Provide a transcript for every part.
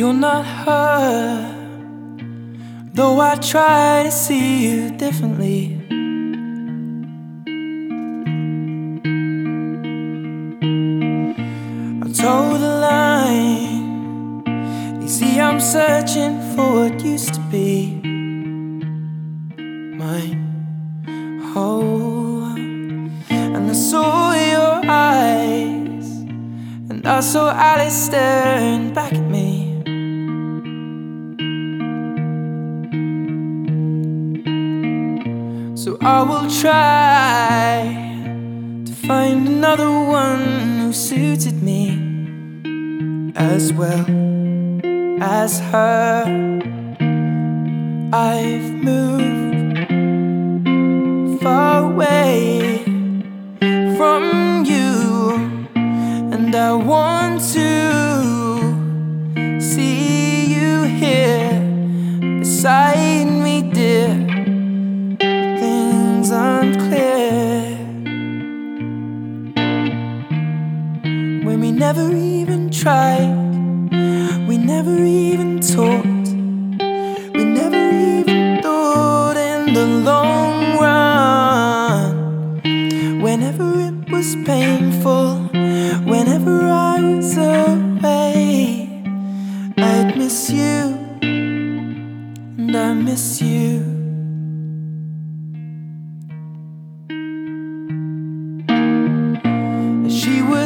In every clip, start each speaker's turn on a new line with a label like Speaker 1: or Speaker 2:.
Speaker 1: You're not her, though I try to see you differently. I told the line. You see, I'm searching for what used to be mine. Oh, and I saw your eyes, and I saw Alice staring back at me. So I will try to find another one who suited me as well as her. I've moved far away when we never even tried, we never even talked. We never even thought in the long run. Whenever it was painful, whenever I was away, I'd miss you, and I miss you.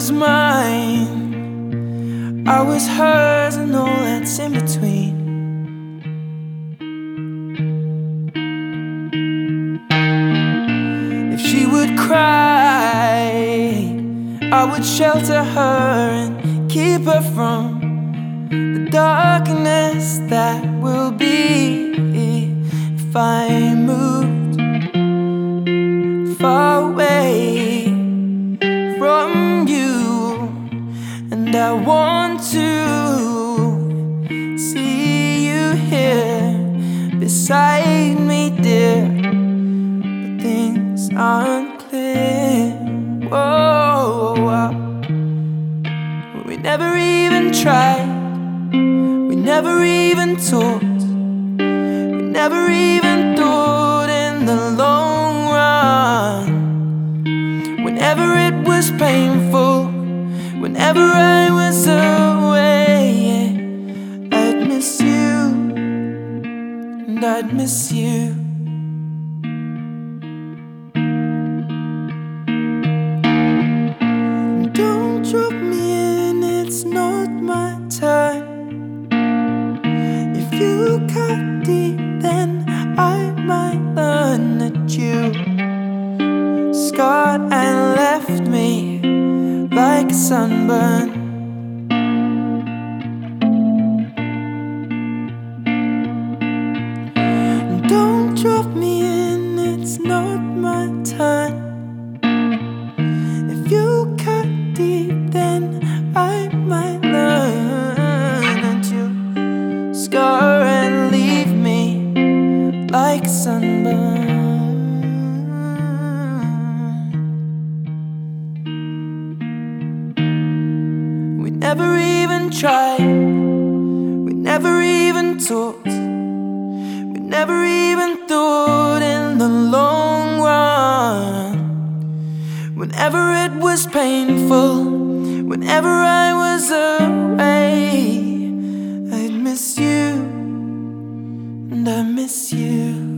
Speaker 1: Was mine, I was hers, and all that's in between. If she would cry, I would shelter her and keep her from the darkness that will be if I moved far away from. And I want to see you here beside me, dear but things aren't clear. Whoa, we never even tried, we never even talked, we never even thought in the long run. Whenever it was painful, whenever I I'd miss you. Don't drop me in, it's not my time. If you cut deep, then I might learn that you scarred and left me like a sunburn. Don't me in, it's not my time. If you cut deep, then I might learn that you scar and leave me like sunburn. We never even tried, we never even talked, Whenever it was painful, whenever I was away, I'd miss you, and I miss you.